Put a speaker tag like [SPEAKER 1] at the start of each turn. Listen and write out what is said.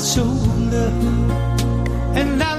[SPEAKER 1] shoulder and I